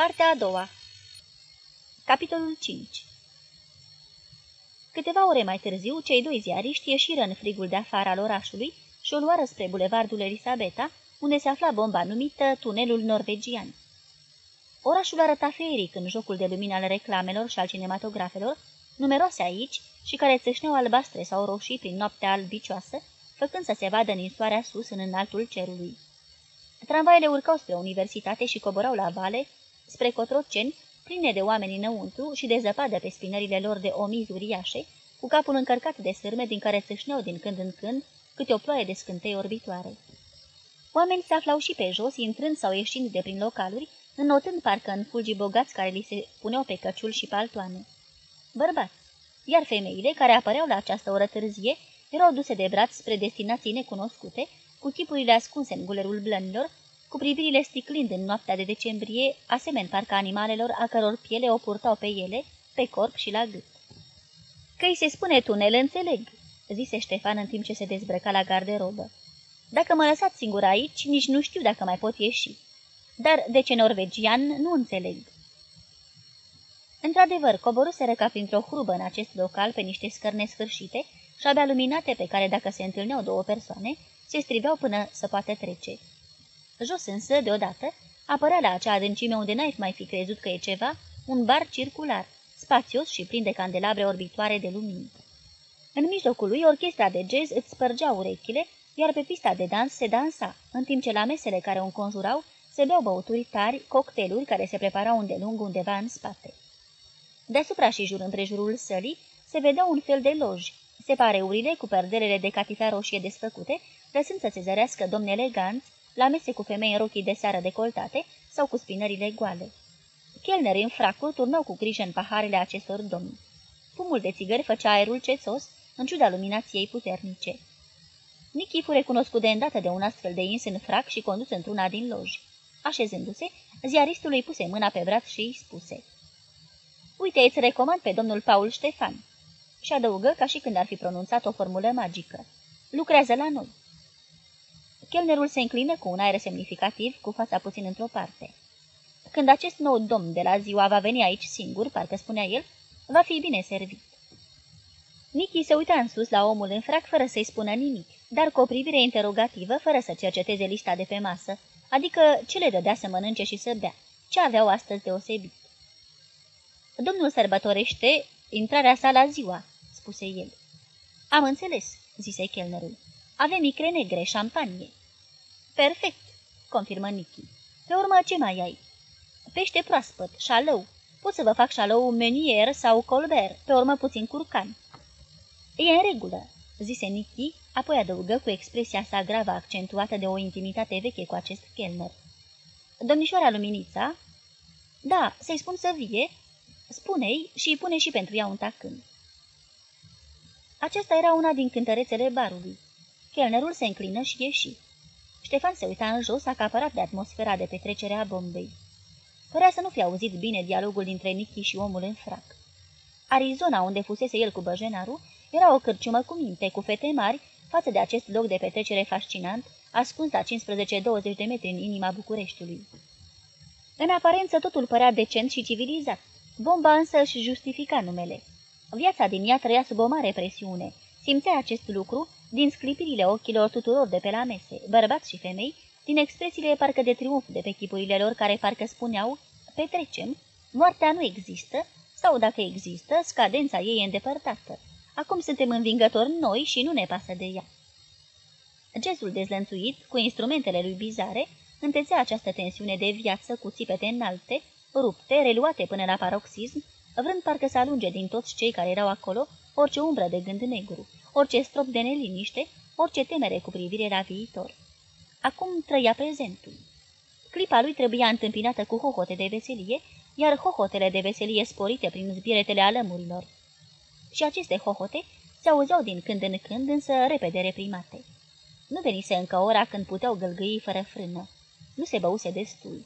Partea a doua Capitolul 5 Câteva ore mai târziu, cei doi ziariști ieșiră în frigul de afară al orașului și o luară spre bulevardul Elisabeta, unde se afla bomba numită Tunelul Norvegian. Orașul arăta feric în jocul de lumină al reclamelor și al cinematografelor, numeroase aici și care țâșneau albastre sau roșii prin noaptea albicioasă, făcând să se vadă ninsoarea sus în înaltul cerului. Tramvaiele urcau spre universitate și coborau la vale, spre Cotroceni, pline de oameni înăuntru și de zăpadă pe spinările lor de omizi uriașe, cu capul încărcat de sârme din care țâșneau din când în când câte o ploaie de scântei orbitoare. Oamenii se aflau și pe jos, intrând sau ieșind de prin localuri, înnotând parcă în fulgi bogați care li se puneau pe căciul și paltoane. Bărbați, iar femeile, care apăreau la această oră târzie, erau duse de braț spre destinații necunoscute, cu chipurile ascunse în gulerul blănilor, cu privirile sticlind în noaptea de decembrie, asemeni parcă animalelor a căror piele o purtau pe ele, pe corp și la gât. Că-i se spune tunel, înțeleg," zise Ștefan în timp ce se dezbrăca la garderobă. Dacă mă lăsați singur aici, nici nu știu dacă mai pot ieși. Dar de ce norvegian, nu înțeleg." Într-adevăr, coboruseră ca printr-o hrubă în acest local pe niște scărne sfârșite și abia luminate pe care, dacă se întâlneau două persoane, se striveau până să poată trece. Jos însă, deodată, apărea la acea adâncime unde n-ai mai fi crezut că e ceva, un bar circular, spațios și plin de candelabre orbitoare de lumini. În mijlocul lui, orchestra de jazz îți spărgea urechile, iar pe pista de dans se dansa, în timp ce la mesele care o înconjurau se beau băuturi tari, cocktailuri care se preparau undelung undeva în spate. Deasupra și jur împrejurul sălii se vedea un fel de loji, separeurile cu perdelele de catifea roșie desfăcute, lăsând să se zărească domni eleganți, la mese cu femei în rochii de seară decoltate sau cu spinările goale. Chelneri în fracuri turnau cu grijă în paharele acestor domni. Fumul de țigări făcea aerul cețos, în ciuda luminației puternice. Nichi fu recunoscut de îndată de un astfel de ins în frac și condus într-una din loji. Așezându-se, ziaristul îi puse mâna pe braț și îi spuse Uite, îți recomand pe domnul Paul Ștefan." Și adăugă ca și când ar fi pronunțat o formulă magică. Lucrează la noi." Chelnerul se înclină cu un aer semnificativ, cu fața puțin într-o parte. Când acest nou domn de la ziua va veni aici singur, parcă spunea el, va fi bine servit. Nichi se uita în sus la omul în frac fără să-i spună nimic, dar cu o privire interogativă, fără să cerceteze lista de pe masă, adică ce le dădea să mănânce și să bea, ce aveau astăzi deosebit. Domnul sărbătorește intrarea sa la ziua," spuse el. Am înțeles," zise chelnerul. Avem icre negre, șampanie." Perfect," confirmă Nichi. Pe urmă, ce mai ai?" Pește proaspăt, șalău. Pot să vă fac șalău menier sau colbert, pe urmă puțin curcan." E în regulă," zise Nichi, apoi adăugă cu expresia sa gravă accentuată de o intimitate veche cu acest chelner. Domnișoara Luminița?" Da, să-i spun să vie?" Spune-i și pune și pentru ea un tacân." Aceasta era una din cântărețele barului. Chelnerul se înclină și ieși. Ștefan se uita în jos, acaparat de atmosfera de petrecere a bombei. Părea să nu fi auzit bine dialogul dintre Nichi și omul în frac. Arizona, unde fusese el cu băjenaru, era o cârciumă cu minte, cu fete mari, față de acest loc de petrecere fascinant, ascuns la 15-20 de metri în inima Bucureștiului. În aparență totul părea decent și civilizat. Bomba însă își justifica numele. Viața din ea trăia sub o mare presiune. Simțea acest lucru din sclipirile ochilor tuturor de pe la mese, bărbați și femei, din expresiile parcă de triumf de pe chipurile lor care parcă spuneau, petrecem, moartea nu există, sau dacă există, scadența ei e îndepărtată. Acum suntem învingători noi și nu ne pasă de ea. Gestul dezlănțuit, cu instrumentele lui bizare, întețea această tensiune de viață cu țipete înalte, rupte, reluate până la paroxism, vrând parcă să alunge din toți cei care erau acolo orice umbră de gând negru, orice strop de neliniște, orice temere cu privire la viitor. Acum trăia prezentul. Clipa lui trebuia întâmpinată cu hohote de veselie, iar hohotele de veselie sporite prin zbieretele alămurilor. Și aceste hohote se auzeau din când în când, însă repede reprimate. Nu venise încă ora când puteau gălgăi fără frână. Nu se băuse destul.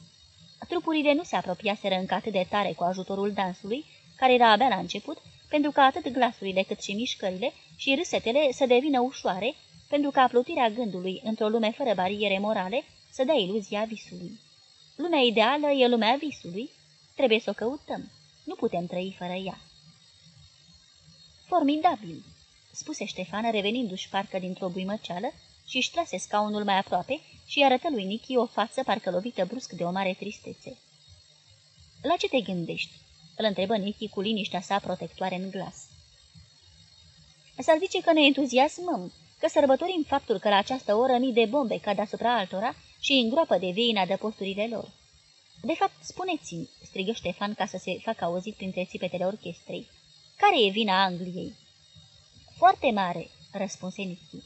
Trupurile nu se apropiaseră încă atât de tare cu ajutorul dansului, care era abia la început, pentru ca atât glasurile cât și mișcările și râsetele să devină ușoare, pentru ca plutirea gândului într-o lume fără bariere morale să dea iluzia visului. Lumea ideală e lumea visului, Trebuie să o căutăm. Nu putem trăi fără ea. Formidabil, spuse Ștefan, revenindu-și parcă dintr-o buimăceală și își trase scaunul mai aproape și arătă lui Nichi o față parcă lovită brusc de o mare tristețe. La ce te gândești?" îl întrebă Nichi cu liniștea sa protectoare în glas. S-ar zice că ne entuziasmăm, că sărbătorim faptul că la această oră mii de bombe cad asupra altora și îngroapă de vei în adăposturile lor. De fapt, spuneți-mi, strigă Ștefan ca să se facă auzit printre țipetele orchestrei. Care e vina Angliei? Foarte mare, răspunse Nichi.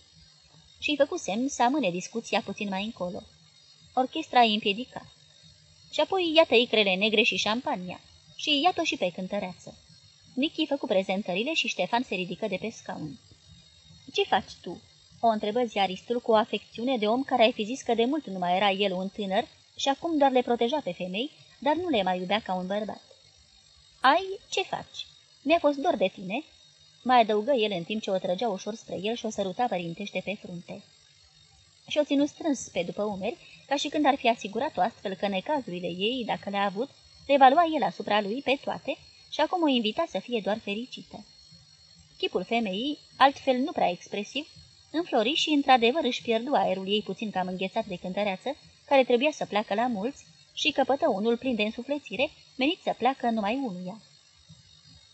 Și-i făcu semn să amâne discuția puțin mai încolo. Orchestra îi împiedica. Și apoi iată icrele negre și șampania. Și iată și pe cântăreață. Nichi făcu prezentările și Ștefan se ridică de pe scaun. Ce faci tu?" o întrebă ziaristul cu o afecțiune de om care ai fi zis că de mult nu mai era el un tânăr și acum doar le proteja pe femei, dar nu le mai iubea ca un bărbat. Ai, ce faci? Mi-a fost dor de tine?" mai adăugă el în timp ce o trăgea ușor spre el și o săruta părintește pe frunte. Și o ținu strâns pe după umeri, ca și când ar fi asigurat-o astfel că necazurile ei, dacă le-a avut, le valua el asupra lui pe toate și acum o invita să fie doar fericită. Chipul femeii, altfel nu prea expresiv, înflori și într-adevăr își pierdu aerul ei puțin cam înghețat de cântăreață, care trebuia să pleacă la mulți, și căpătă unul plin de însuflețire, menit să pleacă numai unuia.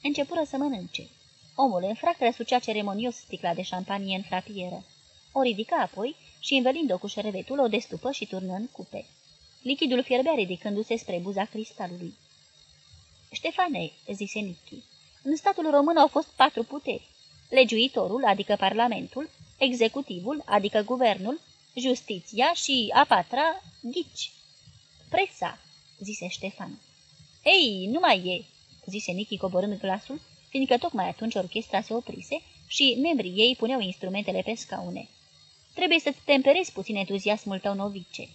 Începură să mănânce. Omul în frac răsucea ceremonios sticla de șampanie în frapieră. O ridica apoi și, învelind-o cu șervetul, o destupă și turnă în cupe. Lichidul fierbea ridicându-se spre buza cristalului. Ștefane, zise Nichi, în statul român au fost patru puteri. Legiuitorul, adică Parlamentul, executivul, adică guvernul, justiția și, a patra, ghici. Presa, zise Ștefan. Ei, nu mai e, zise Nichi coborând glasul, fiindcă tocmai atunci orchestra se oprise și membrii ei puneau instrumentele pe scaune. Trebuie să-ți temperezi puțin entuziasmul tău novice.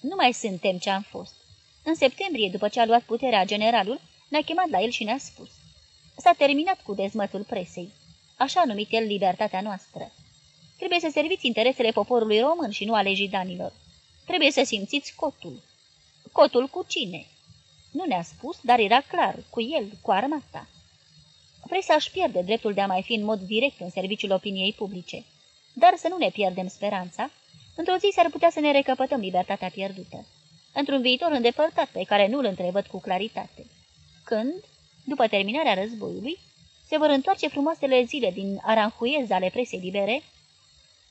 Nu mai suntem ce am fost. În septembrie, după ce a luat puterea generalul, ne-a chemat la el și ne-a spus. S-a terminat cu dezmătul presei. Așa numit el libertatea noastră. Trebuie să serviți interesele poporului român și nu ale jidanilor. Trebuie să simțiți cotul. Cotul cu cine? Nu ne-a spus, dar era clar, cu el, cu armata. Presa își pierde dreptul de a mai fi în mod direct în serviciul opiniei publice. Dar să nu ne pierdem speranța. Într-o zi s-ar putea să ne recăpătăm libertatea pierdută. Într-un viitor îndepărtat pe care nu-l întrevăd cu claritate. Când, după terminarea războiului, se vor întoarce frumoasele zile din aranhuiez ale presei libere,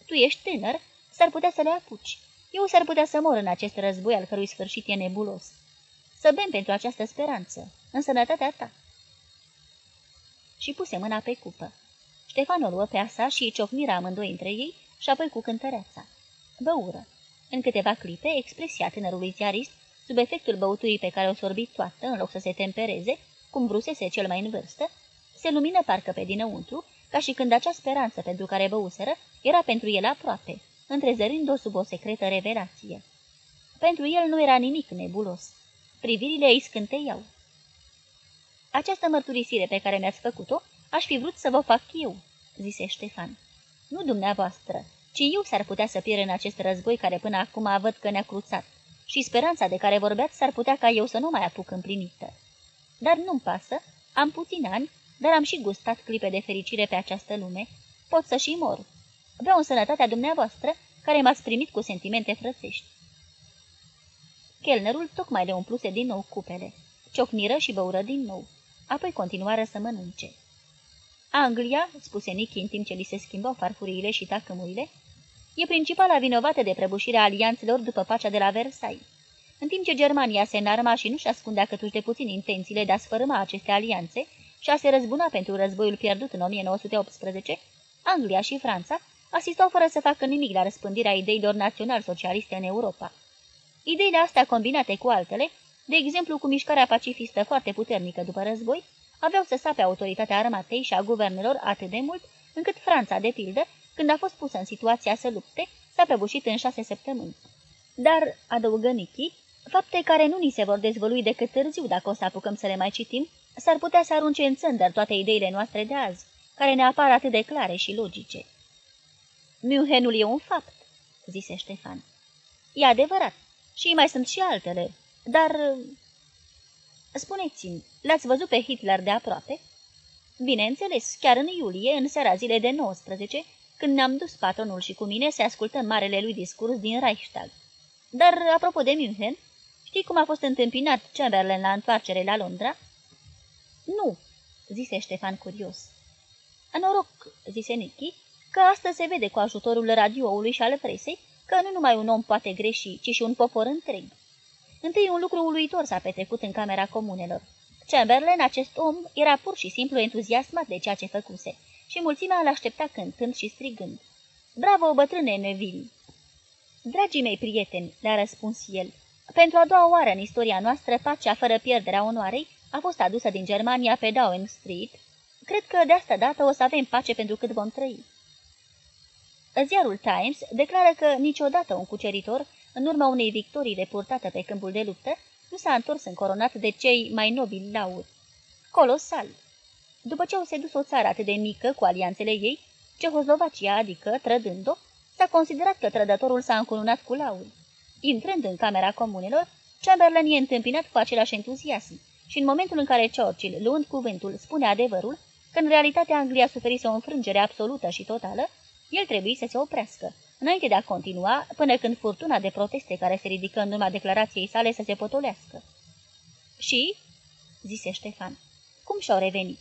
tu ești tânăr, s-ar putea să le apuci. Eu s-ar putea să mor în acest război al cărui sfârșit e nebulos. Să bem pentru această speranță, în sănătatea ta. Și puse mâna pe cupă. Ștefan o luă pe asa și ciocniră amândoi între ei și apoi cu cântăreața. Băură. În câteva clipe, expresia tânărului ziarist, sub efectul băuturii pe care o sorbi toată, în loc să se tempereze, cum vrusese cel mai în vârstă, se lumină parcă pe dinăuntru, ca și când acea speranță pentru care băuseră era pentru el aproape, întrezărind-o sub o secretă revelație. Pentru el nu era nimic nebulos. Privirile îi scânteiau. Această mărturisire pe care mi-ați făcut-o, aș fi vrut să vă fac eu," zise Ștefan. Nu dumneavoastră, ci eu s-ar putea să pierd în acest război care până acum văd că ne-a cruțat și speranța de care vorbeați s-ar putea ca eu să nu mai apuc împlinită. Dar nu-mi pasă, am puțin ani, dar am și gustat clipe de fericire pe această lume. Pot să și mor. Vreau în sănătatea dumneavoastră, care m-ați primit cu sentimente frățești. Chelnerul tocmai le umpluse din nou cupele. Ciocniră și băură din nou. Apoi continuară să mănânce. Anglia, spuse Nicky în timp ce li se schimbau farfuriile și tacămurile, e principala vinovată de prăbușirea alianțelor după pacea de la Versailles. În timp ce Germania se înarma și nu-și ascundea câtuși de puțin intențiile de a sfărâma aceste alianțe și a se răzbuna pentru războiul pierdut în 1918, Anglia și Franța asistau fără să facă nimic la răspândirea ideilor național-socialiste în Europa. Ideile astea combinate cu altele, de exemplu cu mișcarea pacifistă foarte puternică după război, aveau să sape autoritatea armatei și a guvernelor atât de mult, încât Franța, de pildă, când a fost pusă în situația să lupte, s-a prăbușit în șase săptămâni. Dar, adăugă Nichi, fapte care nu ni se vor dezvălui decât târziu dacă o să apucăm să le mai citim, s-ar putea să arunce în țândăr toate ideile noastre de azi, care ne apar atât de clare și logice. Münchenul e un fapt, zise Ștefan. E adevărat, și mai sunt și altele, dar... Spuneți-mi, l-ați văzut pe Hitler de aproape?" Bineînțeles, chiar în iulie, în seara zilei de 19, când ne-am dus patronul și cu mine să ascultăm marele lui discurs din Reichstag. Dar, apropo de München, știi cum a fost întâmpinat Chamberlain la întoarcere la Londra?" Nu," zise Ștefan curios. Noroc," zise Nicky, că asta se vede cu ajutorul radioului și al presei, că nu numai un om poate greși, ci și un popor întreg. Întâi un lucru uluitor s-a petrecut în Camera Comunelor. Chamberlain, acest om, era pur și simplu entuziasmat de ceea ce făcuse și mulțimea îl aștepta cântând și strigând. Bravo, bătrâne Neville! Dragii mei prieteni, le-a răspuns el, pentru a doua oară în istoria noastră, pacea fără pierderea onoarei a fost adusă din Germania pe Downing Street. Cred că de asta dată o să avem pace pentru cât vom trăi. Ziarul Times declară că niciodată un cuceritor, în urma unei victorii repurtate pe câmpul de luptă, nu s-a întors încoronat de cei mai nobili lauri. Colosal! După ce au sedus o țară atât de mică cu alianțele ei, Cehoslovacia, adică, trădând-o, s-a considerat că trădătorul s-a încununat cu lauri. Intrând în Camera Comunelor, Chamberlain e întâmpinat cu același entuziasm și în momentul în care Churchill, luând cuvântul, spune adevărul, că în realitate Anglia suferise o înfrângere absolută și totală, el trebuie să se oprească, înainte de a continua, până când furtuna de proteste care se ridică în urma declarației sale să se potolească. Și? zise Ștefan. Cum și-au revenit?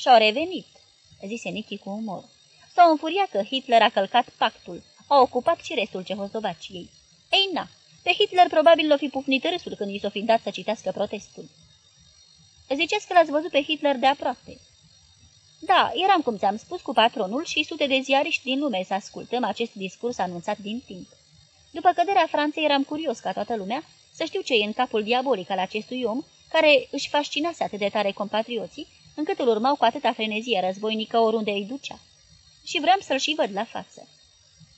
Și-au revenit, zise Nichi cu umor. S-au înfuriat că Hitler a călcat pactul, a ocupat și restul Cehoslovaciei. Ei, na, pe Hitler probabil l-o fi pufnit râsul când i s-o fi dat să citească protestul. Ziceți că l-ați văzut pe Hitler de aproape. Da, eram, cum ți-am spus, cu patronul și sute de ziariști din lume să ascultăm acest discurs anunțat din timp. După căderea Franței eram curios ca toată lumea să știu ce e în capul diabolic al acestui om, care își fascinase atât de tare compatrioții, încât îl urmau cu atâta frenezie războinică oriunde îi ducea. Și vreau să-l și văd la față.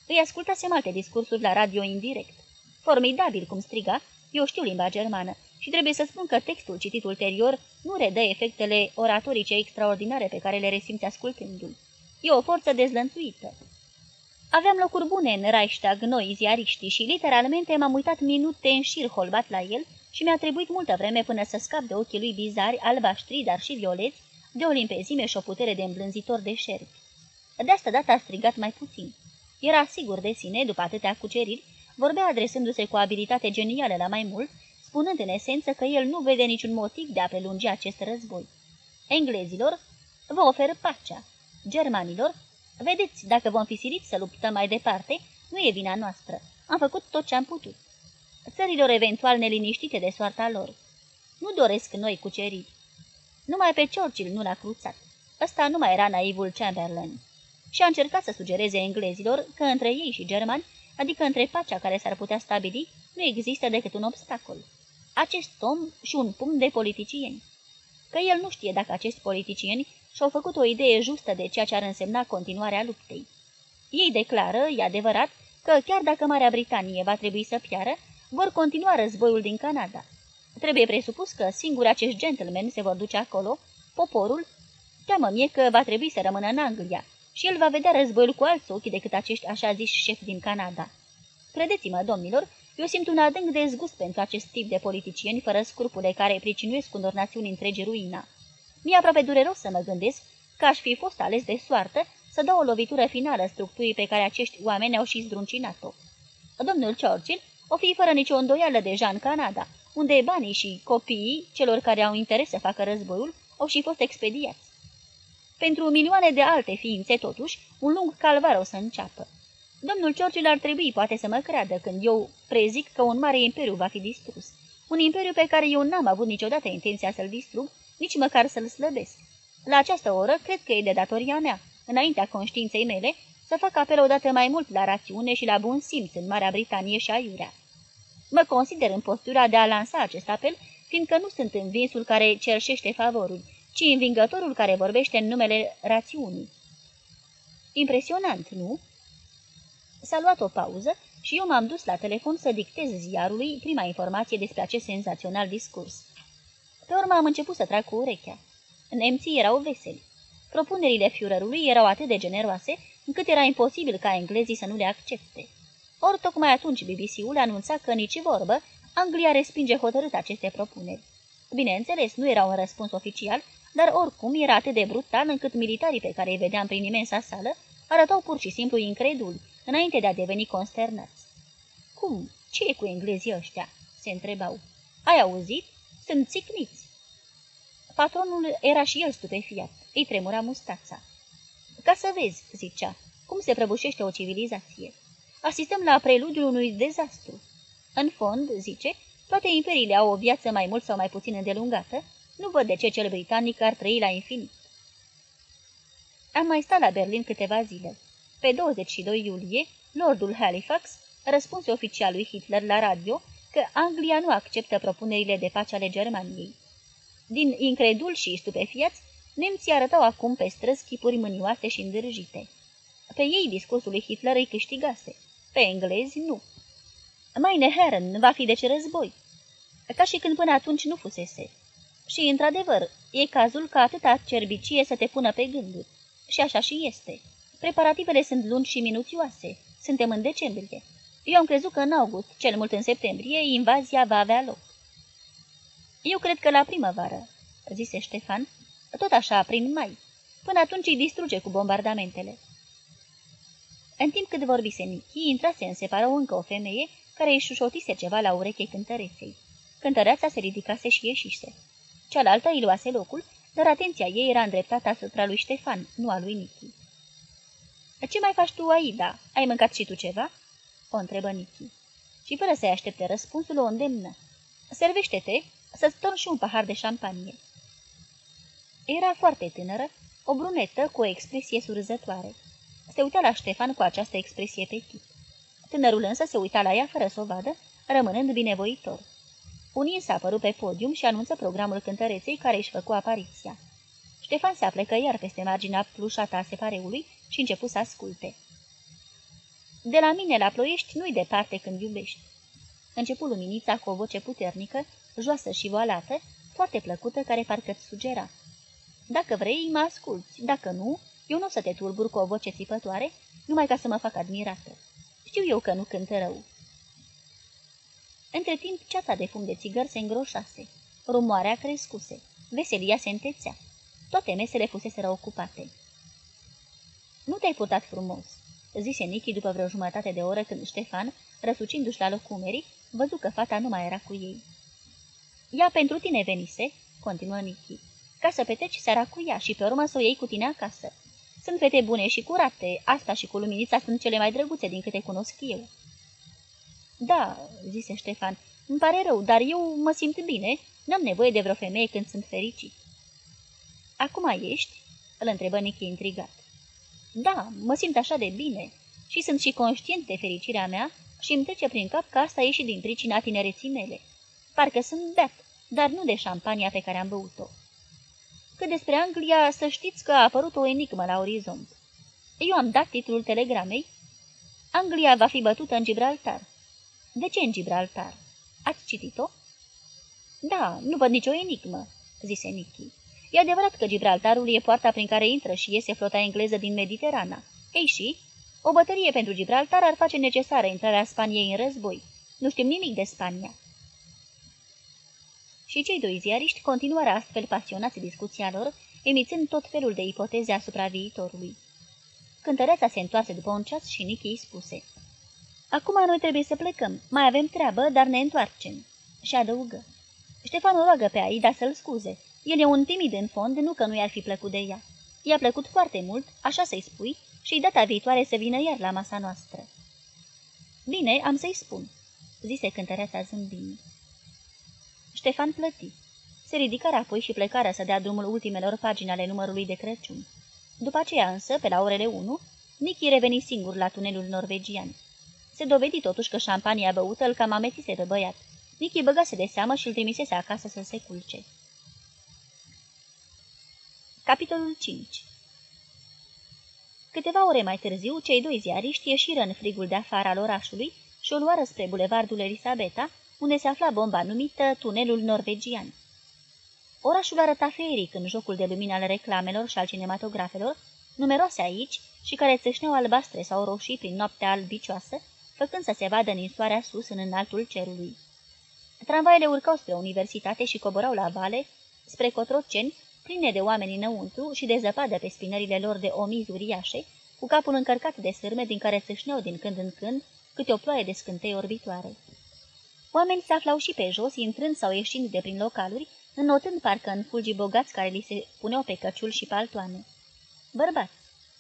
Îi ascultasem alte discursuri la radio indirect. Formidabil cum striga, eu știu limba germană și trebuie să spun că textul citit ulterior nu redă efectele oratorice extraordinare pe care le resimți ascultându-l. E o forță dezlănțuită. Aveam locuri bune în Reichstag, noi, ziariștii, și literalmente m-am uitat minute în șir holbat la el și mi-a trebuit multă vreme până să scap de ochii lui bizari, albaștri, dar și violeți, de o limpezime și o putere de îmblânzitor de șerpi. De asta dată a strigat mai puțin. Era sigur de sine, după atâtea cuceriri, vorbea adresându-se cu abilitate genială la mai mult, spunând în esență că el nu vede niciun motiv de a prelungi acest război. Englezilor, vă ofer pacea. Germanilor, vedeți, dacă vom fi siliți să luptăm mai departe, nu e vina noastră. Am făcut tot ce am putut. Țărilor eventual neliniștite de soarta lor. Nu doresc noi cuceriri. Numai pe Churchill nu l-a cruțat. Ăsta nu mai era naivul Chamberlain. Și a încercat să sugereze englezilor că între ei și germani, adică între pacea care s-ar putea stabili, nu există decât un obstacol acest om și un punct de politicieni. Că el nu știe dacă acești politicieni și-au făcut o idee justă de ceea ce ar însemna continuarea luptei. Ei declară, e adevărat, că chiar dacă Marea Britanie va trebui să piară, vor continua războiul din Canada. Trebuie presupus că singuri acești gentlemen se vor duce acolo, poporul, teamă mie că va trebui să rămână în Anglia și el va vedea războiul cu alți ochi decât acești așa ziși șefi din Canada. Credeți-mă, domnilor, eu simt un adânc dezgust pentru acest tip de politicieni fără scrupule care pricinuiesc unor națiuni întregi ruina. Mi-e aproape dureros să mă gândesc că aș fi fost ales de soartă să dau o lovitură finală structurii pe care acești oameni au și zdruncinat-o. Domnul Churchill o fi fără nicio îndoială deja în Canada, unde banii și copiii celor care au interes să facă războiul au și fost expediați. Pentru milioane de alte ființe, totuși, un lung calvar o să înceapă. Domnul Churchill ar trebui poate să mă creadă când eu prezic că un mare imperiu va fi distrus. Un imperiu pe care eu n-am avut niciodată intenția să-l distrug, nici măcar să-l slăbesc. La această oră, cred că e de datoria mea, înaintea conștiinței mele, să fac apel odată mai mult la rațiune și la bun simț în Marea Britanie și aiurea. Mă consider în postura de a lansa acest apel, fiindcă nu sunt învinsul care cerșește favorul, ci învingătorul care vorbește în numele rațiunii. Impresionant, nu? S-a luat o pauză și eu m-am dus la telefon să dictez ziarului prima informație despre acest senzațional discurs. Pe urmă am început să trag cu urechea. Nemții erau veseli. Propunerile Führerului erau atât de generoase, încât era imposibil ca englezii să nu le accepte. Ori tocmai atunci BBC-ul anunța că nici vorbă, Anglia respinge hotărât aceste propuneri. Bineînțeles, nu era un răspuns oficial, dar oricum era atât de brutal încât militarii pe care îi vedeam prin imensa sală arătau pur și simplu increduli, înainte de a deveni consternați. Cum? Ce e cu englezii ăștia?" se întrebau. Ai auzit? Sunt țicniți." Patronul era și el stupefiat. Îi tremura mustața. Ca să vezi," zicea, cum se prăbușește o civilizație. Asistăm la preludiul unui dezastru. În fond, zice, toate imperiile au o viață mai mult sau mai puțin îndelungată, nu văd de ce cel britanic ar trăi la infinit. Am mai stat la Berlin câteva zile. Pe 22 iulie, Lordul Halifax răspunse oficial lui Hitler la radio că Anglia nu acceptă propunerile de pace ale Germaniei. Din incredul și stupefiați, nemții arătau acum pe străzi chipuri mânioase și îndârjite. Pe ei discursul lui Hitler îi câștigase, pe englezi nu. Meine Herren, va fi deci război. Ca și când până atunci nu fusese. Și, într-adevăr, e cazul ca atâta cerbicie să te pună pe gânduri. Și așa și este. Preparativele sunt lungi și minuțioase. Suntem în decembrie. Eu am crezut că în august, cel mult în septembrie, invazia va avea loc. Eu cred că la primăvară, zise Ștefan, tot așa, prin mai. Până atunci îi distruge cu bombardamentele. În timp cât vorbise Nichi, intrase în separă încă o femeie care își șușotise ceva la ureche cântăreței. Cântăreața se ridicase și ieșise. Cealaltă îi luase locul, dar atenția ei era îndreptată asupra lui Ștefan, nu a lui Nichi. Ce mai faci tu, Aida? Ai mâncat și tu ceva?" o întrebă Nichi. Și fără să-i aștepte răspunsul, o îndemnă. Servește-te să-ți torn și un pahar de șampanie." Era foarte tânără, o brunetă cu o expresie surzătoare. Se uita la Ștefan cu această expresie pe chip. Tânărul însă se uita la ea fără să o vadă, rămânând binevoitor. Unii s-a apărut pe podium și anunță programul cântăreței care își făcu apariția. Ștefan se aplecă iar peste marginea plușată a separeului și începu să asculte. De la mine la ploiești nu-i departe când iubești. Începu luminița cu o voce puternică, joasă și voalată, foarte plăcută, care parcă-ți sugera. Dacă vrei, mă asculți, dacă nu, eu nu o să te tulbur cu o voce țipătoare, numai ca să mă fac admirată. Știu eu că nu cântă rău. Între timp, ceața de fum de țigări se îngroșase. Rumoarea crescuse. Veselia se întețea. Toate mesele fuseseră ocupate. Nu te-ai purtat frumos," zise Nichi după vreo jumătate de oră când Ștefan, răsucindu-și la loc umerii, văzu că fata nu mai era cu ei. Ea pentru tine venise," continuă Nichi, ca să petreci seara cu ea și pe urmă să o iei cu tine acasă. Sunt fete bune și curate, asta și cu luminița sunt cele mai drăguțe din câte cunosc eu." Da," zise Ștefan, îmi pare rău, dar eu mă simt bine, n-am nevoie de vreo femeie când sunt fericit." Acum ești?" îl întrebă Nichi intrigat. Da, mă simt așa de bine și sunt și conștient de fericirea mea și îmi trece prin cap că asta a ieșit din pricina tinereții mele. Parcă sunt beat, dar nu de șampania pe care am băut-o. Că despre Anglia, să știți că a apărut o enigmă la orizont. Eu am dat titlul telegramei. Anglia va fi bătută în Gibraltar. De ce în Gibraltar? Ați citit-o? Da, nu văd nicio enigmă, zise Nicky. E adevărat că Gibraltarul e poarta prin care intră și iese flota engleză din Mediterana. Ei și, o bătărie pentru Gibraltar ar face necesară intrarea Spaniei în război. Nu știm nimic de Spania. Și cei doi ziariști continuară astfel pasionați discuția lor, emițând tot felul de ipoteze asupra viitorului. Cântăreața se întoarse după un ceas și Nichi îi spuse. Acum noi trebuie să plecăm. Mai avem treabă, dar ne întoarcem." Și adăugă. Ștefan o roagă pe Aida să-l scuze. El e un timid în fond, nu că nu i-ar fi plăcut de ea. I-a plăcut foarte mult, așa să-i spui, și data viitoare să vină iar la masa noastră. Bine, am să-i spun," zise cântăreața zâmbind. Ștefan plăti. Se ridicară apoi și plecară să dea drumul ultimelor pagini ale numărului de Crăciun. După aceea însă, pe la orele 1, Nichi reveni singur la tunelul norvegian. Se dovedi totuși că șampania băută îl cam amețise pe băiat. Nichi băgase de seamă și îl trimisese acasă să se culce. Capitolul 5 Câteva ore mai târziu, cei doi ziariști ieșiră în frigul de afară al orașului și o luară spre bulevardul Elisabeta, unde se afla bomba numită Tunelul Norvegian. Orașul arăta feric în jocul de lumină al reclamelor și al cinematografelor, numeroase aici și care țâșneau albastre sau roșii prin noaptea albicioasă, făcând să se vadă ninsoarea sus în înaltul cerului. Tramvaile urcau spre universitate și coborau la vale, spre cotroceni, pline de oameni înăuntru și de zăpadă pe spinările lor de omizi uriașe, cu capul încărcat de sârme din care țâșneau din când în când câte o ploaie de scântei orbitoare. Oamenii se aflau și pe jos, intrând sau ieșind de prin localuri, înotând parcă în fulgii bogați care li se puneau pe căciul și paltoane. Bărbați,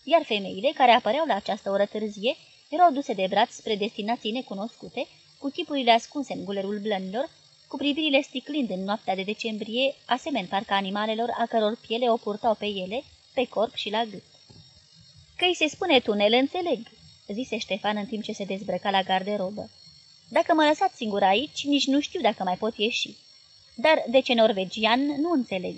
iar femeile, care apăreau la această oră târzie, erau duse de braț spre destinații necunoscute, cu chipurile ascunse în gulerul blănilor, cu privirile sticlind în noaptea de decembrie, asemeni parcă animalelor a căror piele o purtau pe ele, pe corp și la gât. Că-i se spune tunel, înțeleg," zise Ștefan în timp ce se dezbrăca la garderobă. Dacă mă lăsați singur aici, nici nu știu dacă mai pot ieși. Dar de ce norvegian, nu înțeleg."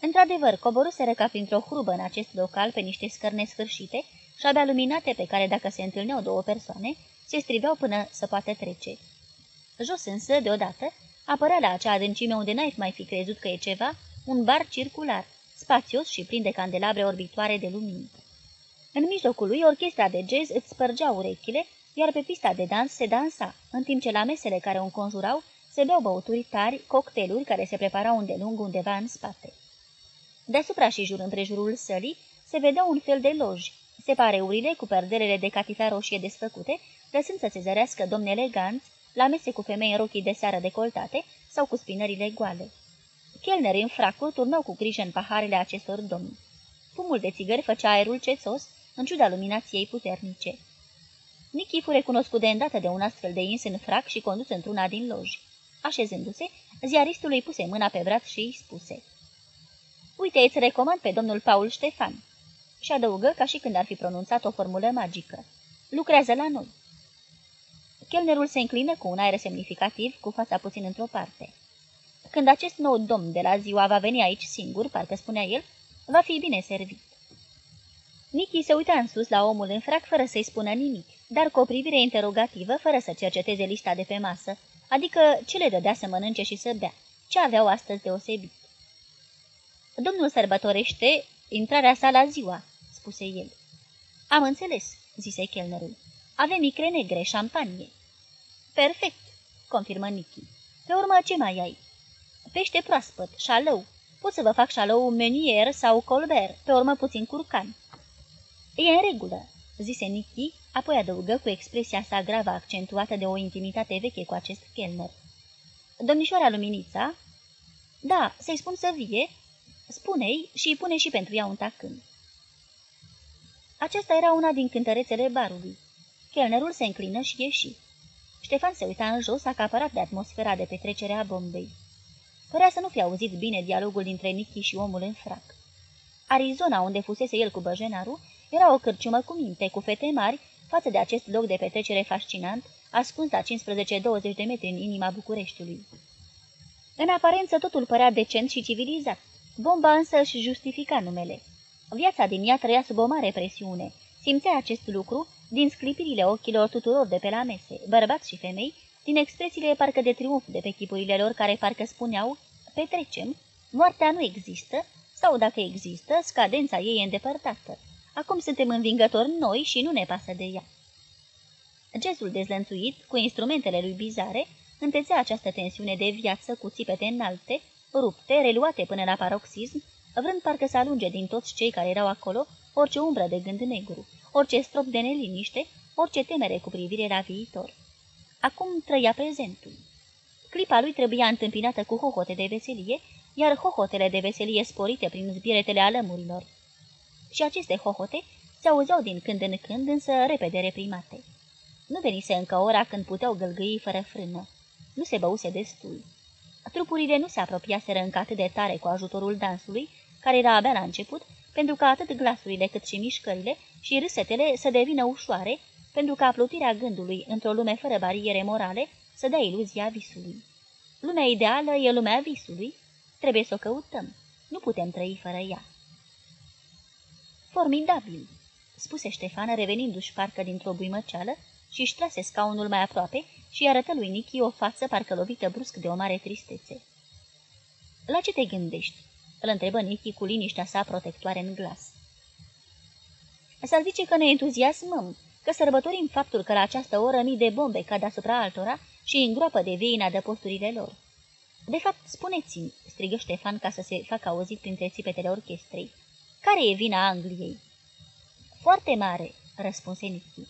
Într-adevăr, coboruseră ca printr-o hrubă în acest local pe niște scări nesfârșite și abia luminate pe care, dacă se întâlneau două persoane, se striveau până să poată trece. Jos însă, deodată, apărea la acea adâncime unde n-ai mai fi crezut că e ceva, un bar circular, spațios și plin de candelabre orbitoare de lumini. În mijlocul lui, orchestra de jazz îți spărgea urechile, iar pe pista de dans se dansa, în timp ce la mesele care o înconjurau se beau băuturi tari, cocktailuri care se preparau îndelung undeva în spate. Deasupra și jur împrejurul sălii se vedea un fel de loji, separeurile cu perdelele de catifea roșie desfăcute, lăsând să se zărească domni eleganți, la mese cu femei în rochii de seară decoltate sau cu spinările goale. Chelneri în fracuri turnau cu grijă în paharele acestor domni. Fumul de țigări făcea aerul cețos, în ciuda luminației puternice. Nichi fu recunoscut de îndată de un astfel de ins în frac și condus într-una din loji. Așezându-se, ziaristul îi puse mâna pe braț și îi spuse Uite, îți recomand pe domnul Paul Ștefan." Și adăugă ca și când ar fi pronunțat o formulă magică. Lucrează la noi." Chelnerul se înclină cu un aer semnificativ, cu fața puțin într-o parte. Când acest nou domn de la ziua va veni aici singur, parcă spunea el, va fi bine servit. Nichi se uita în sus la omul în frac fără să-i spună nimic, dar cu o privire interogativă, fără să cerceteze lista de pe masă, adică ce le dădea să mănânce și să bea, ce aveau astăzi deosebit. Domnul sărbătorește intrarea sa la ziua," spuse el. Am înțeles," zise chelnerul. Avem micre negre, șampanie." Perfect," confirmă Nichi. Pe urmă, ce mai ai?" Pește proaspăt, șalău. Pot să vă fac șalău menier sau colbert, pe urmă puțin curcan." E în regulă," zise Nichi, apoi adăugă cu expresia sa gravă accentuată de o intimitate veche cu acest chelner. Domnișoara Luminița?" Da, să-i spun să vie?" Spune-i și pune și pentru ea un tacân." Aceasta era una din cântărețele barului. Chelnerul se înclină și ieși. Ștefan se uita în jos, acaparat de atmosfera de petrecere a bombei. Părea să nu fi auzit bine dialogul dintre Nichi și omul în frac. Arizona, unde fusese el cu băjenaru, era o cârciumă cu minte, cu fete mari, față de acest loc de petrecere fascinant, ascuns la 15-20 de metri în inima Bucureștiului. În aparență totul părea decent și civilizat. Bomba însă își justifica numele. Viața din ea trăia sub o mare presiune. Simțea acest lucru din sclipirile ochilor tuturor de pe la mese, bărbați și femei, din expresiile parcă de triumf de pe chipurile lor care parcă spuneau, petrecem, moartea nu există, sau dacă există, scadența ei e îndepărtată. Acum suntem învingători noi și nu ne pasă de ea. Gestul dezlănțuit, cu instrumentele lui bizare, întețea această tensiune de viață cu țipete înalte, rupte, reluate până la paroxism, vrând parcă să alunge din toți cei care erau acolo orice umbră de gând negru, orice strop de neliniște, orice temere cu privire la viitor. Acum trăia prezentul. Clipa lui trebuia întâmpinată cu hohote de veselie, iar hohotele de veselie sporite prin zbiretele alămurilor. Și aceste hohote se auzeau din când în când, însă repede reprimate. Nu venise încă ora când puteau gălgăi fără frână. Nu se băuse destul. Trupurile nu se apropiaseră încă atât de tare cu ajutorul dansului, care era abia la început, pentru ca atât glasurile cât și mișcările și râsetele să devină ușoare, pentru ca plutirea gândului într-o lume fără bariere morale să dea iluzia visului. Lumea ideală e lumea visului, trebuie să o căutăm, nu putem trăi fără ea. Formidabil, spuse Ștefan, revenindu-și parcă dintr-o buimăceală și își trase scaunul mai aproape și arătă lui Nichi o față parcă lovită brusc de o mare tristețe. La ce te gândești?" îl întrebă Nichi cu liniștea sa protectoare în glas. S-ar zice că ne entuziasmăm, că sărbătorim faptul că la această oră mii de bombe cad asupra altora și îngroapă de vei în adăposturile lor. De fapt, spuneți-mi, strigă Ștefan ca să se facă auzit printre țipetele orchestrei. Care e vina Angliei? Foarte mare, răspunse Nichi.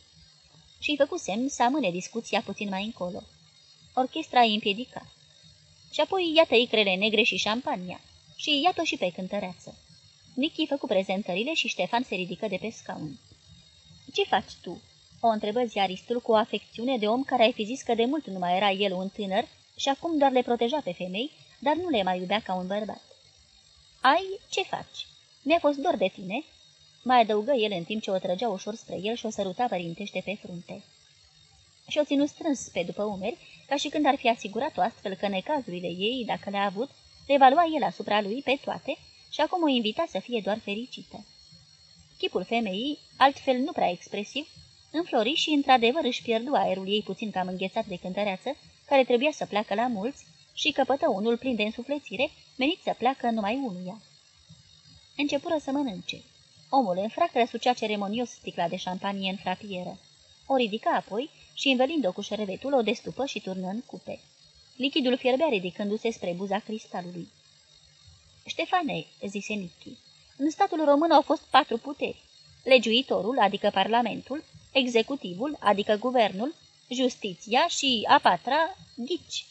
Și-i făcu semn să amâne discuția puțin mai încolo. Orchestra îi împiedica. Și apoi iată icrele negre și șampania. Și iată și pe cântăreață. Nichi făcu prezentările și Ștefan se ridică de pe scaun. Ce faci tu?" o întrebă ziaristul cu o afecțiune de om care ai fi zis că de mult nu mai era el un tânăr și acum doar le proteja pe femei, dar nu le mai iubea ca un bărbat. Ai, ce faci? Mi-a fost dor de tine?" mai adăugă el în timp ce o trăgea ușor spre el și o săruta părintește pe frunte. Și o ținu strâns pe după umeri, ca și când ar fi asigurat-o astfel că necazurile ei, dacă le-a avut, le va lua el asupra lui pe toate și acum o invita să fie doar fericită. Chipul femeii, altfel nu prea expresiv, înflori și într-adevăr își pierdu aerul ei puțin cam înghețat de cântăreață, care trebuia să pleacă la mulți, și căpătă unul plin de însuflețire, menit să pleacă numai unuia. Începură să mănânce. Omul în frac răsucea ceremonios sticla de șampanie în frapieră. O ridica apoi și, învelind-o cu șervetul, o destupă și turnă în cupe. Lichidul fierbea ridicându-se spre buza cristalului. Ștefane, zise Nichi, în statul român au fost patru puteri. Legiuitorul, adică Parlamentul, executivul, adică guvernul, justiția și, a patra, ghici.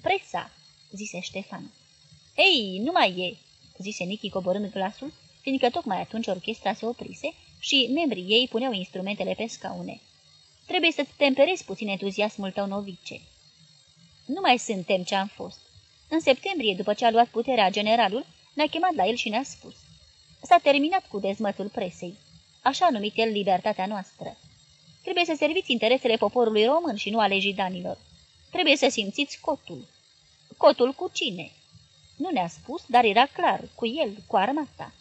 Presa, zise Ștefan. Ei, nu mai e, zise Nichi coborând glasul, fiindcă tocmai atunci orchestra se oprise și membrii ei puneau instrumentele pe scaune. Trebuie să-ți temperezi puțin entuziasmul tău novice. Nu mai suntem ce am fost. În septembrie, după ce a luat puterea generalul, ne-a chemat la el și ne-a spus. S-a terminat cu dezmătul presei. Așa a numit el libertatea noastră. Trebuie să serviți interesele poporului român și nu ale jidanilor. Trebuie să simțiți cotul. Cotul cu cine? Nu ne-a spus, dar era clar, cu el, cu armata.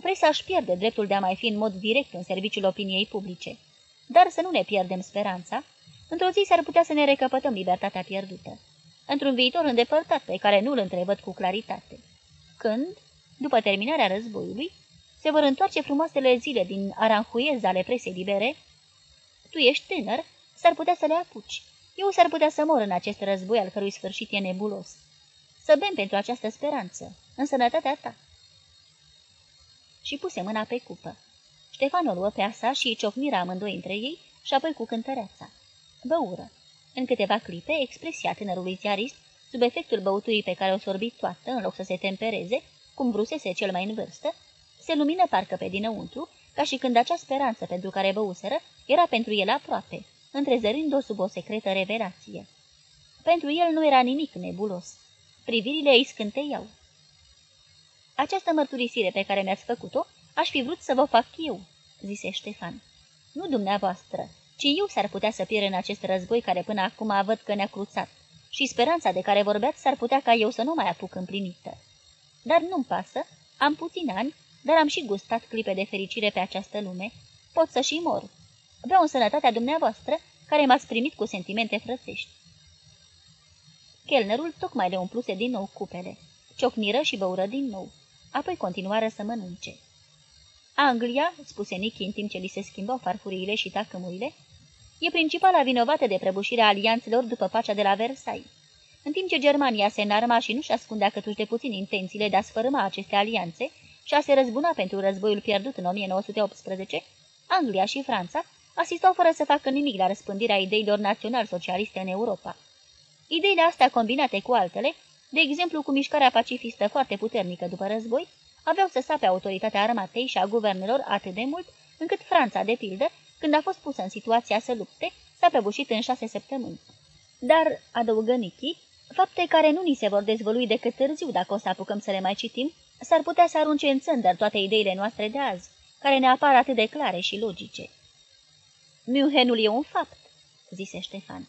Presa își pierde dreptul de a mai fi în mod direct în serviciul opiniei publice. Dar să nu ne pierdem speranța. Într-o zi s-ar putea să ne recăpătăm libertatea pierdută. Într-un viitor îndepărtat pe care nu-l întrevăd cu claritate. Când, după terminarea războiului, se vor întoarce frumoasele zile din aranhuiez ale presei libere, tu ești tânăr, s-ar putea să le apuci. Eu s-ar putea să mor în acest război al cărui sfârșit e nebulos. Să bem pentru această speranță, în sănătatea ta. Și puse mâna pe cupă. Ștefan o luă pe asa și ciocniră amândoi între ei și apoi cu cântăreața. Băură. În câteva clipe, expresia tânărului ziarist, sub efectul băuturii pe care o sorbi toată, în loc să se tempereze, cum vrusese cel mai în vârstă, se lumină parcă pe dinăuntru, ca și când acea speranță pentru care băuseră era pentru el aproape, întrezărind-o sub o secretă revelație. Pentru el nu era nimic nebulos. Privirile îi scânteiau. Această mărturisire pe care mi-ați făcut-o, aș fi vrut să vă fac eu," zise Ștefan. Nu dumneavoastră, ci eu s-ar putea să pierd în acest război care până acum văd că ne-a cruțat și speranța de care vorbeați s-ar putea ca eu să nu mai apuc împlinită. Dar nu-mi pasă, am puțini ani, dar am și gustat clipe de fericire pe această lume. Pot să și mor. Vreau în sănătatea dumneavoastră, care m-ați primit cu sentimente frățești. Chelnerul tocmai le umpluse din nou cupele. Ciocniră și băură din nou. Apoi continuară să mănânce. Anglia, spuse Nicky în timp ce li se schimbau farfuriile și tacămurile, e principala vinovată de prăbușirea alianțelor după pacea de la Versailles. În timp ce Germania se înarma și nu-și ascundea câtuși de puțin intențiile de a sfărâma aceste alianțe și a se răzbuna pentru războiul pierdut în 1918, Anglia și Franța asistau fără să facă nimic la răspândirea ideilor național-socialiste în Europa. Ideile astea combinate cu altele, de exemplu cu mișcarea pacifistă foarte puternică după război, aveau să sape autoritatea armatei și a guvernelor atât de mult, încât Franța, de pildă, când a fost pusă în situația să lupte, s-a prăbușit în șase săptămâni. Dar, adăugă Nichi, fapte care nu ni se vor dezvălui decât târziu dacă o să apucăm să le mai citim, s-ar putea să arunce în țândăr toate ideile noastre de azi, care ne apar atât de clare și logice. Münchenul e un fapt, zise Ștefan.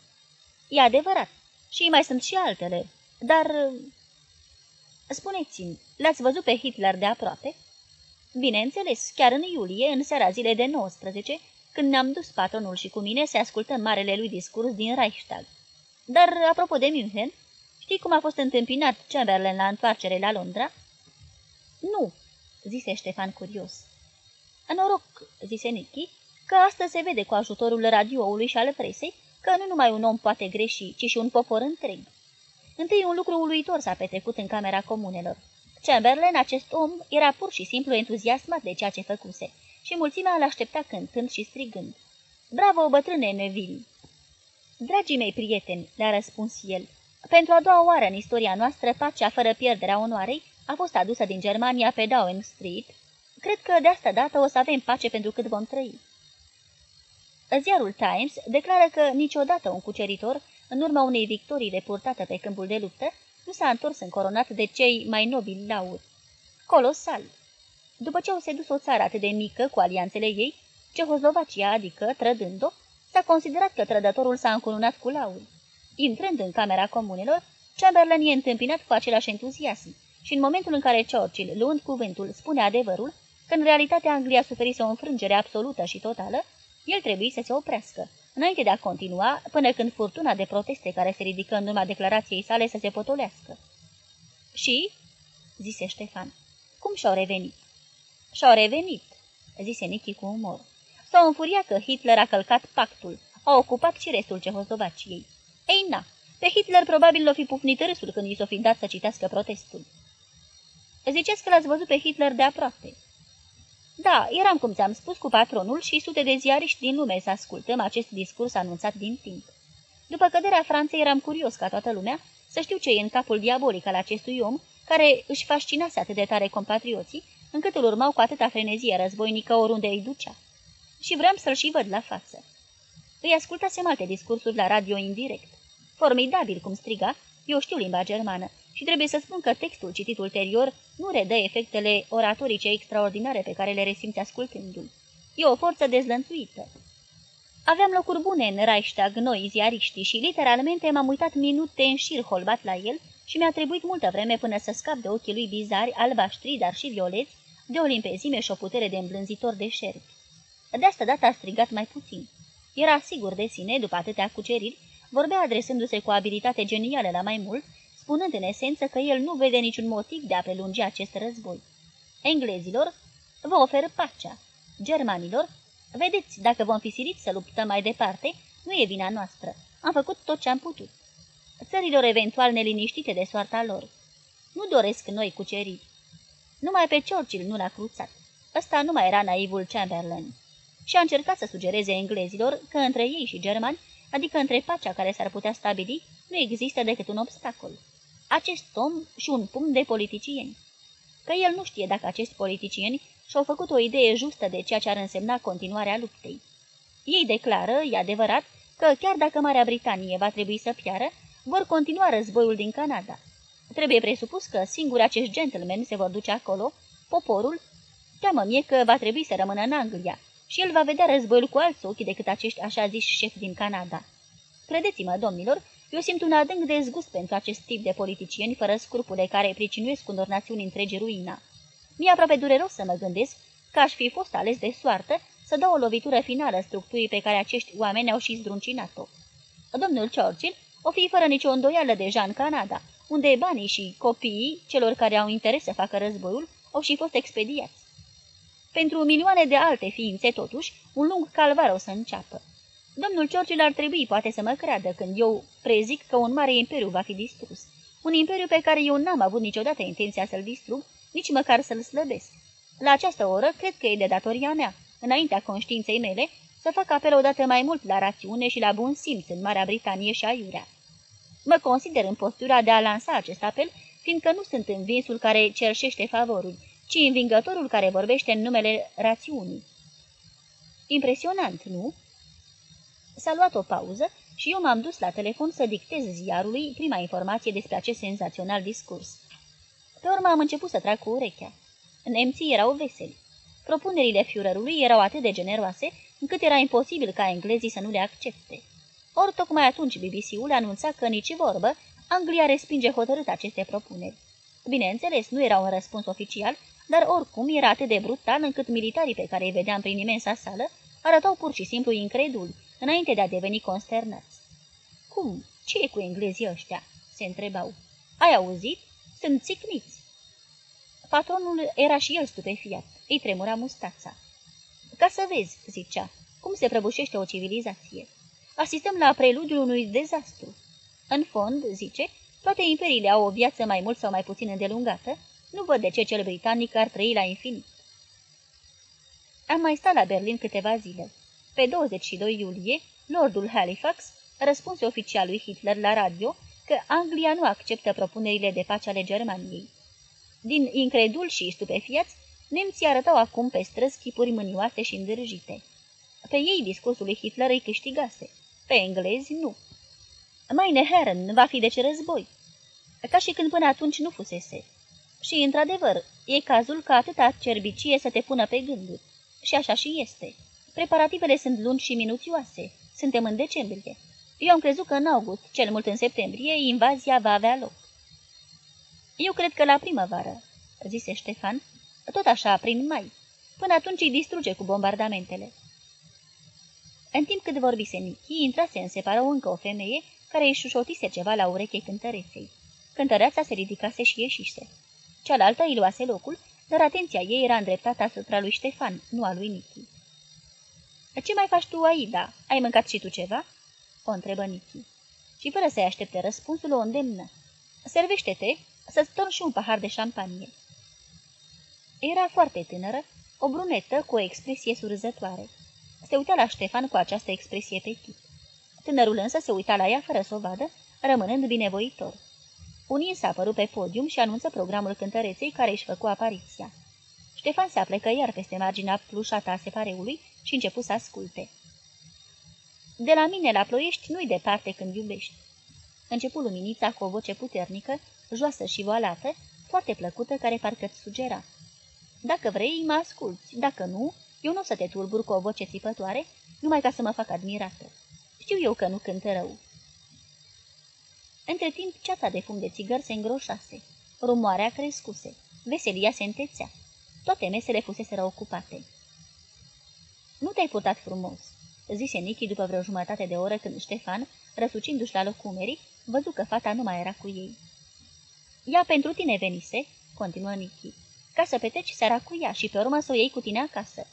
E adevărat, și mai sunt și altele, dar... Spuneți-mi, l-ați văzut pe Hitler de aproape? Bineînțeles, chiar în iulie, în seara zilei de 19, când ne-am dus patronul și cu mine să ascultăm marele lui discurs din Reichstag. Dar, apropo de München, știi cum a fost întâmpinat Chamberlain la întoarcere la Londra? Nu, zise Ștefan curios. Noroc, zise Nicky, că asta se vede cu ajutorul radioului și al presei, că nu numai un om poate greși, ci și un popor întreg. Întâi un lucru uluitor s-a petrecut în Camera Comunelor. Chamberlain, acest om, era pur și simplu entuziasmat de ceea ce făcuse și mulțimea îl aștepta cântând și strigând. Bravo, bătrâne Neville! Dragii mei prieteni, le-a răspuns el, pentru a doua oară în istoria noastră, pacea fără pierderea onoarei a fost adusă din Germania pe Downing Street. Cred că de asta dată o să avem pace pentru cât vom trăi. Ziarul Times declară că niciodată un cuceritor, în urma unei victorii repurtate pe câmpul de luptă, nu s-a întors încoronat de cei mai nobili lauri. Colosal! După ce au sedus o țară atât de mică cu alianțele ei, Cehoslovacia, adică, trădând-o, s-a considerat că trădătorul s-a încununat cu lauri. Intrând în camera comunelor, Chamberlain e întâmpinat cu același entuziasm și în momentul în care Churchill, luând cuvântul, spune adevărul, că în realitate Anglia suferise o înfrângere absolută și totală, el trebuie să se oprească, înainte de a continua, până când furtuna de proteste care se ridică în urma declarației sale să se potolească. Și? zise Ștefan. Cum și-au revenit? Și-au revenit, zise Nichi cu umor. S-au înfuriat că Hitler a călcat pactul, a ocupat și restul Cehoslovaciei. Ei, na, pe Hitler probabil l-o fi pufnit râsul când i s-o fi dat să citească protestul. Ziceți că l-ați văzut pe Hitler de aproape. Da, eram, cum ți-am spus, cu patronul și sute de ziariști din lume să ascultăm acest discurs anunțat din timp. După căderea Franței eram curios ca toată lumea să știu ce e în capul diabolic al acestui om, care își fascinase atât de tare compatrioții, încât îl urmau cu atâta frenezie războinică oriunde îi ducea. Și vreau să-l și văd la față. Îi ascultasem alte discursuri la radio indirect. Formidabil cum striga, eu știu limba germană și trebuie să spun că textul citit ulterior nu redă efectele oratorice extraordinare pe care le resimți ascultându-l. E o forță dezlănțuită. Aveam locuri bune în Reichstag, noi, ziariștii, și literalmente m-am uitat minute în șir holbat la el și mi-a trebuit multă vreme până să scap de ochii lui bizari, albaștri, dar și violeți, de o limpezime și o putere de îmblânzitor de șerpi. De asta dată a strigat mai puțin. Era sigur de sine, după atâtea cuceriri, vorbea adresându-se cu abilitate genială la mai mult, spunând în esență că el nu vede niciun motiv de a prelungi acest război. Englezilor, vă ofer pacea. Germanilor, vedeți, dacă vom fi siliți să luptăm mai departe, nu e vina noastră. Am făcut tot ce am putut. Țărilor eventual neliniștite de soarta lor. Nu doresc noi cuceriri. Numai pe Churchill nu l-a cruțat. Ăsta nu mai era naivul Chamberlain. Și a încercat să sugereze englezilor că între ei și germani, adică între pacea care s-ar putea stabili, nu există decât un obstacol. Acest om și un punct de politicieni. Că el nu știe dacă acești politicieni și-au făcut o idee justă de ceea ce ar însemna continuarea luptei. Ei declară, e adevărat, că chiar dacă Marea Britanie va trebui să piară, vor continua războiul din Canada. Trebuie presupus că singuri acești gentlemen se vor duce acolo, poporul, teamă mie că va trebui să rămână în Anglia și el va vedea războiul cu alți ochi decât acești așa ziși șefi din Canada. Credeți-mă, domnilor, eu simt un adânc dezgust pentru acest tip de politicieni fără scrupule care pricinuiesc unor națiuni întregi ruina. Mi-e aproape dureros să mă gândesc că aș fi fost ales de soartă să dau o lovitură finală structurii pe care acești oameni au și zdruncinat-o. Domnul Churchill o fi fără nicio îndoială deja în Canada, unde banii și copiii celor care au interes să facă războiul au și fost expediați. Pentru milioane de alte ființe, totuși, un lung calvar o să înceapă. Domnul Churchill ar trebui poate să mă creadă când eu prezic că un mare imperiu va fi distrus. Un imperiu pe care eu n-am avut niciodată intenția să-l distrug, nici măcar să-l slăbesc. La această oră, cred că e de datoria mea, înaintea conștiinței mele, să fac apel odată mai mult la rațiune și la bun simț în Marea Britanie și aiurea. Mă consider în postura de a lansa acest apel, fiindcă nu sunt învinsul care cerșește favorul, ci învingătorul care vorbește în numele rațiunii. Impresionant, nu? S-a luat o pauză și eu m-am dus la telefon să dictez ziarului prima informație despre acest senzațional discurs. Pe urmă am început să trag cu urechea. Nemții erau veseli. Propunerile Führerului erau atât de generoase, încât era imposibil ca englezii să nu le accepte. Ori tocmai atunci BBC-ul anunța că nici vorbă, Anglia respinge hotărât aceste propuneri. Bineînțeles, nu era un răspuns oficial, dar oricum era atât de brutal încât militarii pe care îi vedeam prin imensa sală arătau pur și simplu increduli, înainte de a deveni consternați. Cum? Ce e cu englezii ăștia?" se întrebau. Ai auzit? Sunt țicniți." Patronul era și el stupefiat. Îi tremura mustața. Ca să vezi," zicea, cum se prăbușește o civilizație. Asistăm la preludiul unui dezastru. În fond, zice, toate imperiile au o viață mai mult sau mai puțin îndelungată, nu văd de ce cel britanic ar trăi la infinit. Am mai stat la Berlin câteva zile. Pe 22 iulie, Lordul Halifax răspunse oficial lui Hitler la radio că Anglia nu acceptă propunerile de pace ale Germaniei. Din incredul și stupefiați, nemții arătau acum pe străzi chipuri mânioase și îndârjite. Pe ei discursul lui Hitler îi câștigase, pe englezi nu. Meine Herren, va fi deci război. Ca și când până atunci nu fusese. Și, într-adevăr, e cazul ca atâta cerbicie să te pună pe gânduri. Și așa și este. Preparativele sunt lungi și minuțioase. Suntem în decembrie. Eu am crezut că în august, cel mult în septembrie, invazia va avea loc. Eu cred că la primăvară, zise Ștefan, tot așa, prin mai. Până atunci îi distruge cu bombardamentele. În timp cât vorbise Nichi, intrase în separă încă o femeie care își șușotise ceva la ureche cântăreței. Cântăreața se ridicase și ieșise. Cealaltă îi luase locul, dar atenția ei era îndreptată asupra lui Ștefan, nu a lui Nichi. Ce mai faci tu, Aida? Ai mâncat și tu ceva?" o întrebă Nichi. Și fără să-i aștepte răspunsul, o îndemnă. Servește-te să-ți torn și un pahar de șampanie." Era foarte tânără, o brunetă cu o expresie surzătoare. Se uita la Ștefan cu această expresie pe chip. Tânărul însă se uita la ea fără să o vadă, rămânând binevoitor. Un ins a apărut pe podium și anunță programul cântăreței care își făcu apariția. Ștefan se aplecă iar peste marginea plușată a separeului și începu să asculte. De la mine la ploiești nu-i departe când iubești. Începu luminița cu o voce puternică, joasă și voalată, foarte plăcută, care parcă-ți sugera. Dacă vrei, mă asculți, dacă nu, eu nu o să te tulbur cu o voce țipătoare, numai ca să mă fac admirată. Știu eu că nu cântă rău. Între timp, ceața de fum de țigări se îngroșase. Rumoarea crescuse. Veselia se întețea. Toate mesele fuseseră ocupate. Nu te-ai purtat frumos," zise Nichi după vreo jumătate de oră când Ștefan, răsucindu-și la loc cumerii, văzu că fata nu mai era cu ei. Ea pentru tine venise," continuă Nichi, ca să petreci seara cu ea și pe urmă să o iei cu tine acasă.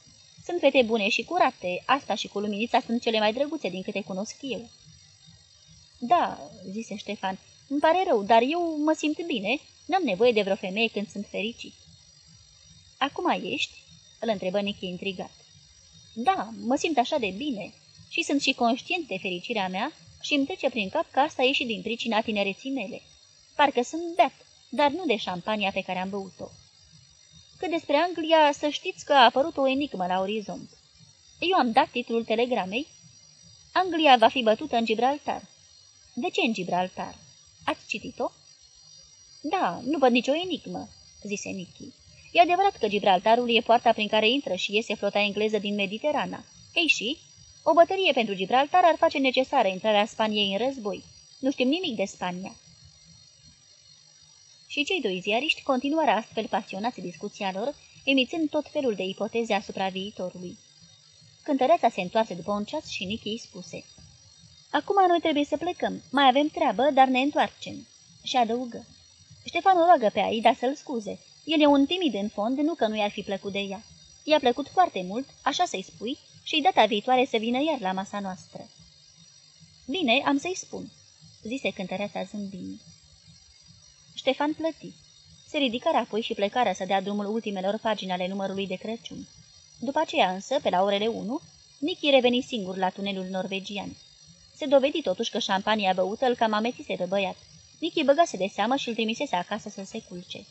Sunt fete bune și curate, asta și cu luminița sunt cele mai drăguțe din câte cunosc eu." Da," zise Ștefan, îmi pare rău, dar eu mă simt bine, n-am nevoie de vreo femeie când sunt fericit." Acum ești?" îl întrebă Nichi intrigat. Da, mă simt așa de bine și sunt și conștient de fericirea mea și îmi trece prin cap că asta a ieșit din pricina tinereții mele. Parcă sunt beat, dar nu de șampania pe care am băut-o. Cât despre Anglia, să știți că a apărut o enigmă la orizont. Eu am dat titlul telegramei. Anglia va fi bătută în Gibraltar. De ce în Gibraltar? Ați citit-o? Da, nu văd nicio enigmă, zise Nicky. E adevărat că Gibraltarul e poarta prin care intră și iese flota engleză din Mediterana. Ei și? O bătărie pentru Gibraltar ar face necesară intrarea Spaniei în război. Nu știm nimic de Spania. Și cei doi ziariști continuară astfel pasionați discuția lor, emițând tot felul de ipoteze asupra viitorului. Cântăreața se întoarse după un ceas și Nichi îi spuse. Acum noi trebuie să plecăm. Mai avem treabă, dar ne întoarcem." Și adăugă. Ștefan o roagă pe Aida să-l scuze. El e un timid în fond, nu că nu i-ar fi plăcut de ea. I-a plăcut foarte mult, așa să-i spui, și data viitoare să vină iar la masa noastră. Bine, am să-i spun, zise cântăreața zâmbind. Ștefan plăti. Se ridicară apoi și plecară să dea drumul ultimelor pagini ale numărului de Crăciun. După aceea însă, pe la orele 1, Nichi reveni singur la tunelul norvegian. Se dovedi totuși că șampania băută îl cam amețise pe băiat. Nichi băgase de seamă și îl trimisese acasă să se culce.